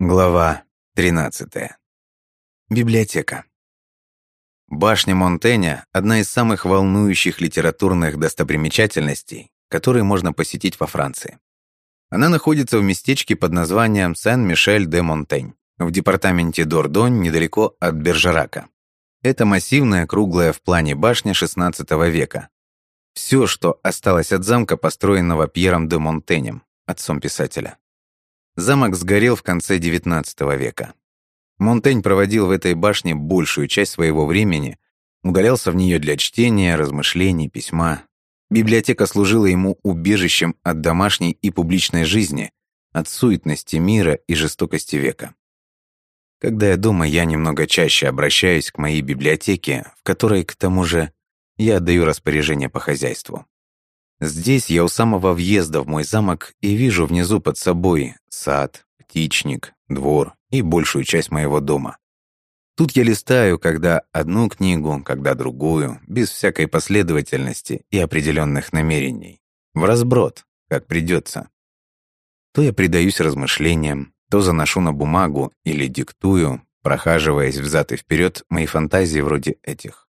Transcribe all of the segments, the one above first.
Глава 13. Библиотека. Башня Монтэня – одна из самых волнующих литературных достопримечательностей, которые можно посетить во Франции. Она находится в местечке под названием Сен-Мишель-де-Монтень в департаменте Дордонь недалеко от Бержерака. Это массивная, круглая в плане башня XVI века. Все, что осталось от замка, построенного Пьером де Монтенем, отцом писателя. Замок сгорел в конце XIX века. Монтень проводил в этой башне большую часть своего времени, удалялся в нее для чтения, размышлений, письма. Библиотека служила ему убежищем от домашней и публичной жизни, от суетности мира и жестокости века. Когда я дома, я немного чаще обращаюсь к моей библиотеке, в которой, к тому же, я отдаю распоряжение по хозяйству. Здесь я у самого въезда в мой замок и вижу внизу под собой сад, птичник, двор и большую часть моего дома. Тут я листаю, когда одну книгу, когда другую, без всякой последовательности и определенных намерений. В разброд, как придется. То я предаюсь размышлениям, то заношу на бумагу или диктую, прохаживаясь взад и вперед мои фантазии вроде этих.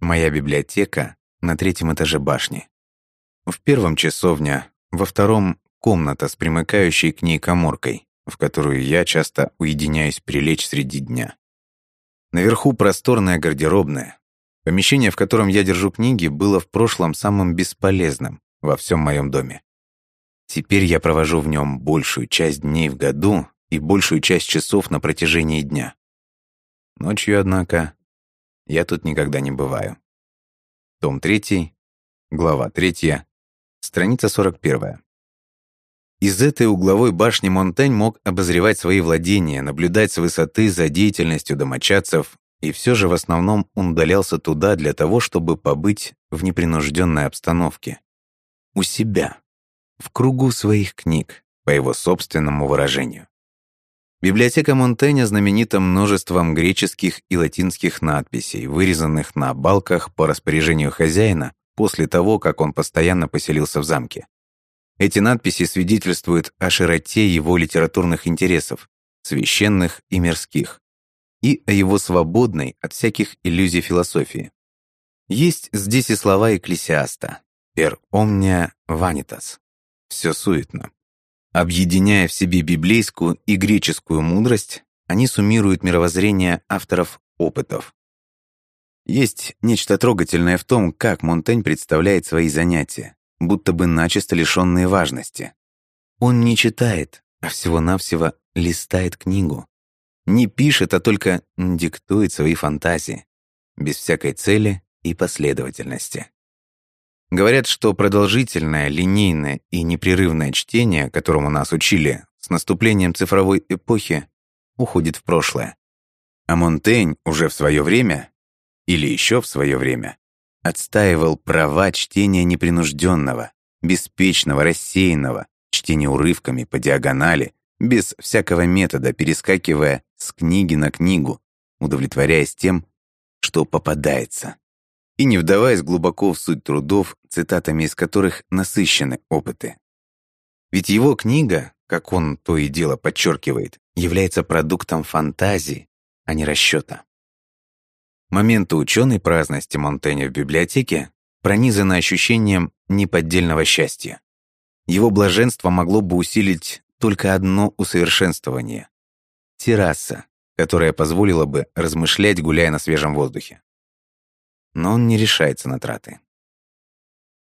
Моя библиотека на третьем этаже башни. В первом часовня, во втором — комната с примыкающей к ней коморкой, в которую я часто уединяюсь прилечь среди дня. Наверху просторная гардеробная. Помещение, в котором я держу книги, было в прошлом самым бесполезным во всем моем доме. Теперь я провожу в нем большую часть дней в году и большую часть часов на протяжении дня. Ночью, однако, я тут никогда не бываю. Том 3, глава 3, Страница 41. Из этой угловой башни Монтень мог обозревать свои владения, наблюдать с высоты за деятельностью домочадцев, и все же в основном он удалялся туда для того, чтобы побыть в непринужденной обстановке. У себя, в кругу своих книг, по его собственному выражению. Библиотека Монтэня знаменита множеством греческих и латинских надписей, вырезанных на балках по распоряжению хозяина после того, как он постоянно поселился в замке. Эти надписи свидетельствуют о широте его литературных интересов, священных и мирских, и о его свободной от всяких иллюзий философии. Есть здесь и слова экклесиаста «per omnia vanitas» — «все суетно». Объединяя в себе библейскую и греческую мудрость, они суммируют мировоззрение авторов опытов, есть нечто трогательное в том, как Монтень представляет свои занятия, будто бы начисто лишенные важности. Он не читает, а всего-навсего листает книгу. Не пишет, а только диктует свои фантазии, без всякой цели и последовательности. Говорят, что продолжительное, линейное и непрерывное чтение, которому нас учили, с наступлением цифровой эпохи, уходит в прошлое. А Монтень уже в свое время или еще в свое время, отстаивал права чтения непринужденного, беспечного, рассеянного, чтения урывками по диагонали, без всякого метода, перескакивая с книги на книгу, удовлетворяясь тем, что попадается, и не вдаваясь глубоко в суть трудов, цитатами из которых насыщены опыты. Ведь его книга, как он то и дело подчеркивает, является продуктом фантазии, а не расчета. Моменты ученой праздности Монтэня в библиотеке пронизаны ощущением неподдельного счастья. Его блаженство могло бы усилить только одно усовершенствование — терраса, которая позволила бы размышлять, гуляя на свежем воздухе. Но он не решается на траты.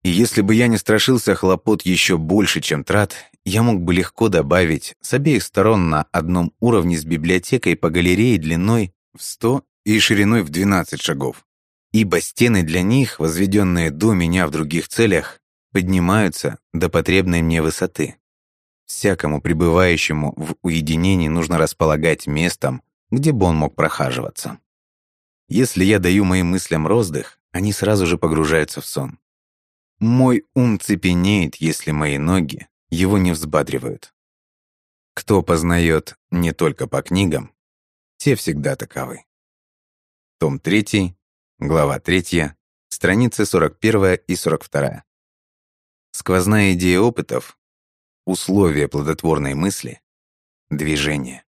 И если бы я не страшился хлопот еще больше, чем трат, я мог бы легко добавить с обеих сторон на одном уровне с библиотекой по галерее длиной в 100 и шириной в 12 шагов, ибо стены для них, возведенные до меня в других целях, поднимаются до потребной мне высоты. Всякому пребывающему в уединении нужно располагать местом, где бы он мог прохаживаться. Если я даю моим мыслям роздых, они сразу же погружаются в сон. Мой ум цепенеет, если мои ноги его не взбадривают. Кто познает не только по книгам, те всегда таковы. Том 3, глава 3, страницы 41 и 42. Сквозная идея опытов, условия плодотворной мысли, движение.